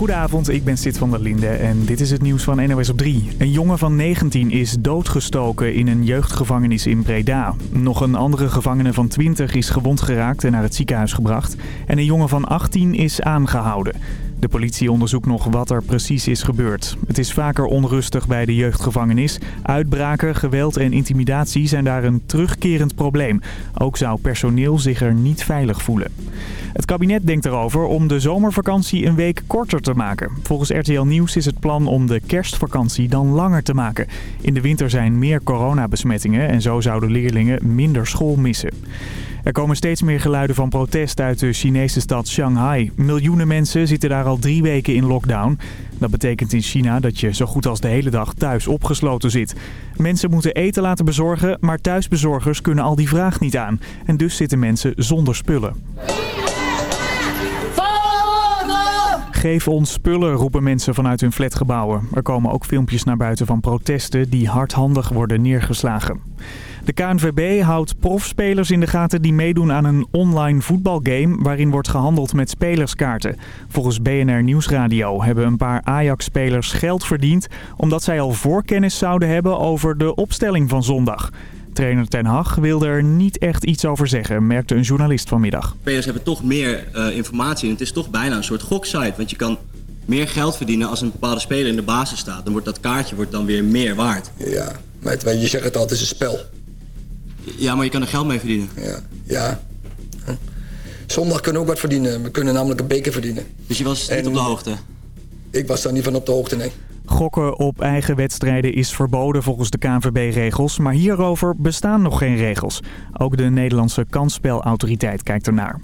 Goedenavond, ik ben Sid van der Linde en dit is het nieuws van NOS op 3. Een jongen van 19 is doodgestoken in een jeugdgevangenis in Breda. Nog een andere gevangene van 20 is gewond geraakt en naar het ziekenhuis gebracht. En een jongen van 18 is aangehouden. De politie onderzoekt nog wat er precies is gebeurd. Het is vaker onrustig bij de jeugdgevangenis. Uitbraken, geweld en intimidatie zijn daar een terugkerend probleem. Ook zou personeel zich er niet veilig voelen. Het kabinet denkt erover om de zomervakantie een week korter te maken. Volgens RTL Nieuws is het plan om de kerstvakantie dan langer te maken. In de winter zijn meer coronabesmettingen en zo zouden leerlingen minder school missen. Er komen steeds meer geluiden van protest uit de Chinese stad Shanghai. Miljoenen mensen zitten daar al drie weken in lockdown. Dat betekent in China dat je zo goed als de hele dag thuis opgesloten zit. Mensen moeten eten laten bezorgen, maar thuisbezorgers kunnen al die vraag niet aan. En dus zitten mensen zonder spullen. Geef ons spullen, roepen mensen vanuit hun flatgebouwen. Er komen ook filmpjes naar buiten van protesten die hardhandig worden neergeslagen. De KNVB houdt profspelers in de gaten die meedoen aan een online voetbalgame waarin wordt gehandeld met spelerskaarten. Volgens BNR Nieuwsradio hebben een paar Ajax-spelers geld verdiend omdat zij al voorkennis zouden hebben over de opstelling van zondag. Trainer Ten Hag wilde er niet echt iets over zeggen, merkte een journalist vanmiddag. Spelers hebben toch meer uh, informatie en het is toch bijna een soort goksite. Want je kan meer geld verdienen als een bepaalde speler in de basis staat. Dan wordt dat kaartje wordt dan weer meer waard. Ja, maar je zegt het al, het is een spel. Ja, maar je kan er geld mee verdienen. Ja, ja. Zondag kunnen we ook wat verdienen. We kunnen namelijk een beker verdienen. Dus je was niet op de hoogte? Ik was daar niet van op de hoogte, nee. Gokken op eigen wedstrijden is verboden volgens de KNVB-regels, maar hierover bestaan nog geen regels. Ook de Nederlandse kansspelautoriteit kijkt ernaar.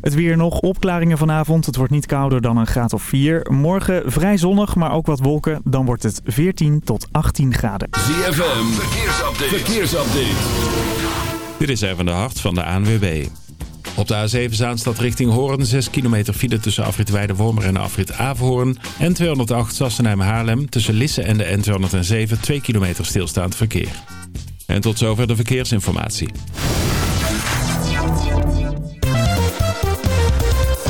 Het weer nog, opklaringen vanavond. Het wordt niet kouder dan een graad of 4. Morgen vrij zonnig, maar ook wat wolken. Dan wordt het 14 tot 18 graden. ZFM, verkeersupdate. verkeersupdate. Dit is even de hart van de ANWB. Op de A7 Zaanstad richting Hoorn 6 kilometer file tussen afrit Weidewormer en afrit Averhoorn. En 208 Sassenheim-Haarlem tussen Lisse en de N207 2 kilometer stilstaand verkeer. En tot zover de verkeersinformatie.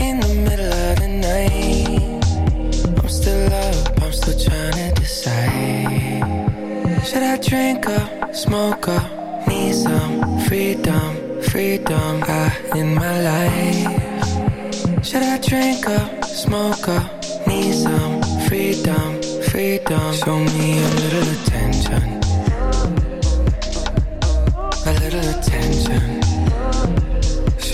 in the middle of the night. I'm still up, I'm still trying to decide. Should I drink up, smoke up, need some freedom, freedom I, in my life? Should I drink up, smoke up, need some freedom, freedom? Show me a little attention, a little attention.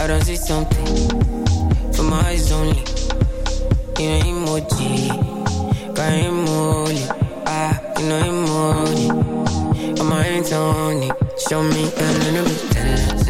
I don't see something for my eyes only. You know emoji, got emoji. Ah, you know emoji. On my hands only, show me a little bit. tender.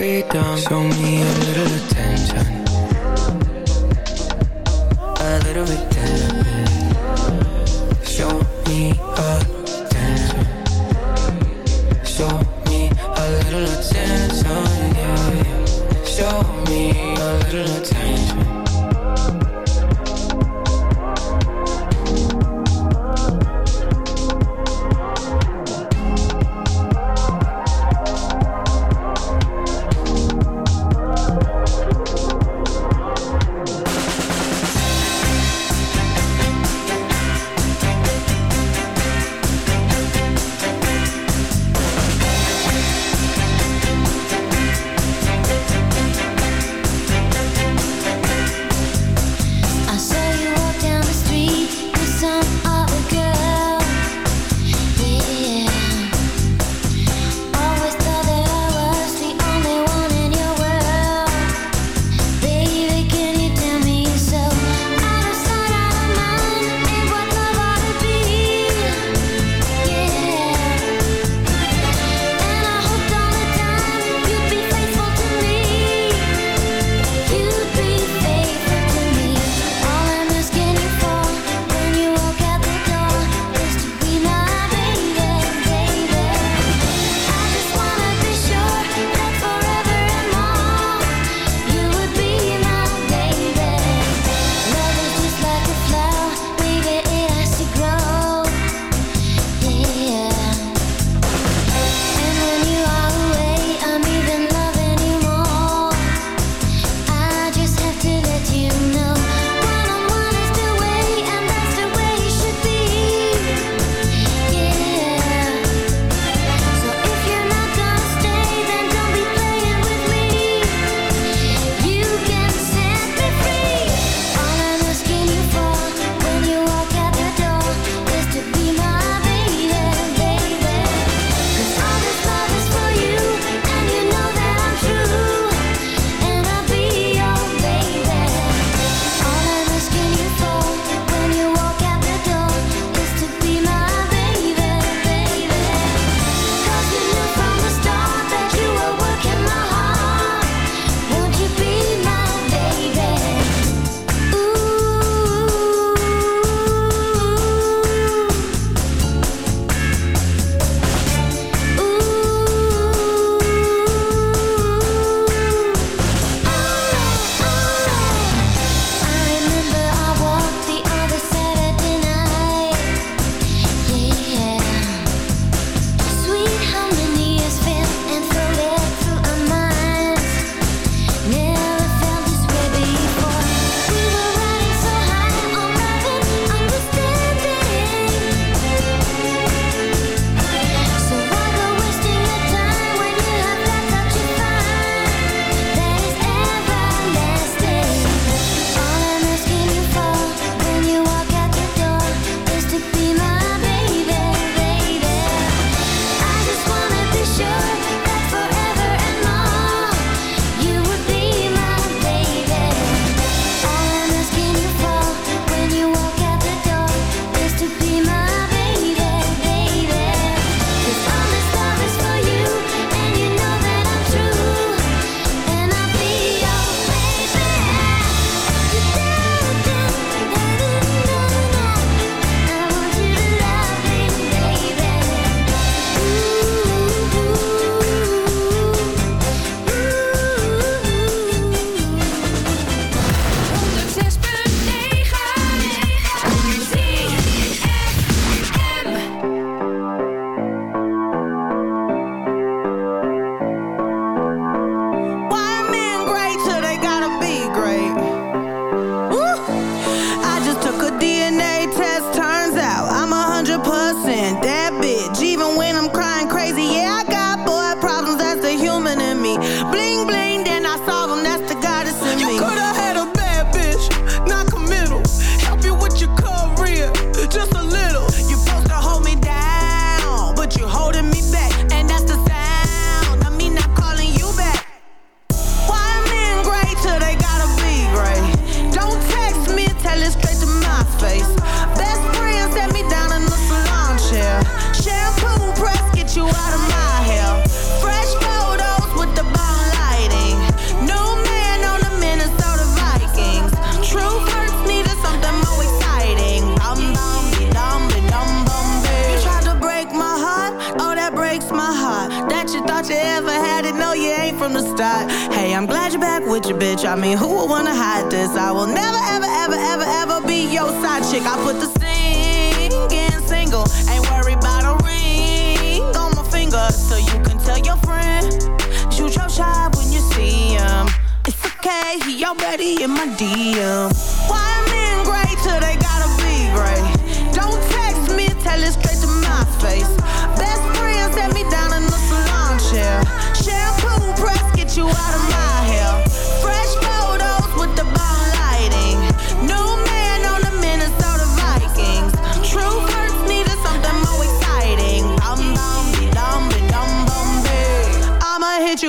freedom. Show me a little attention. A little bit. Show me attention. Show me a little attention. Yeah. Show me a little attention.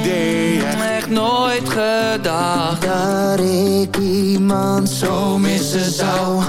idee, Echt nooit gedacht Dat ik iemand zo missen zou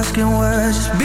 asking why. Just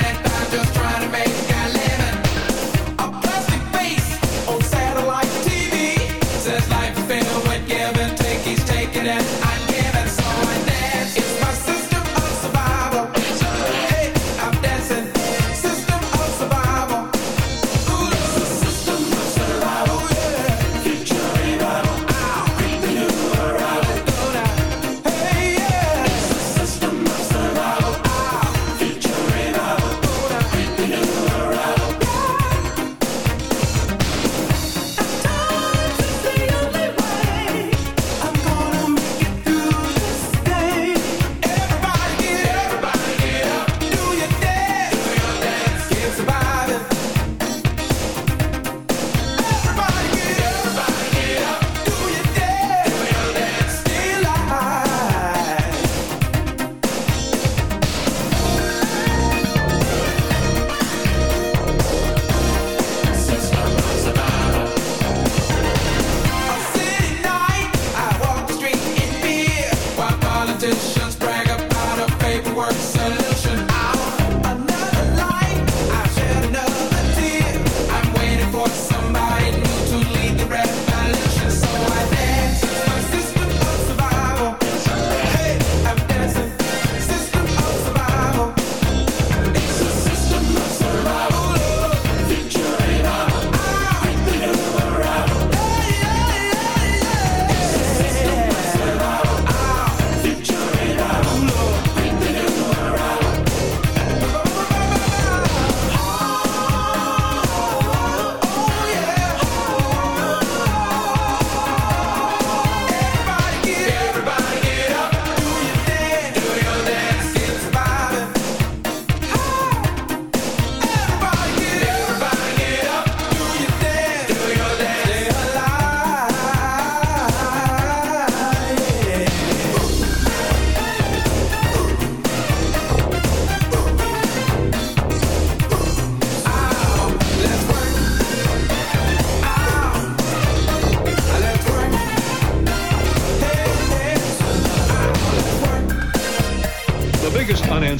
night.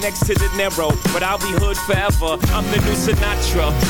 next to the Narrow. But I'll be hood forever. I'm the new Sinatra.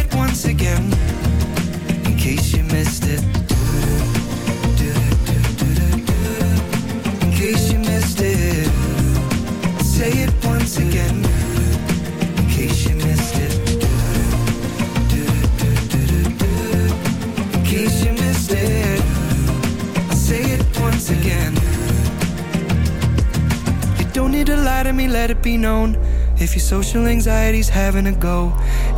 it once again in case you missed it. In case you missed it, say it once again in case you missed it. In case you missed it, say it once again. You don't need to lie to me, let it be known. If your social anxiety's having a go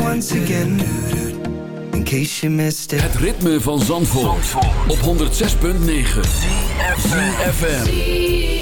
once again In case you missed it. Het ritme van Zandvoort, Zandvoort. op 106.9 CFM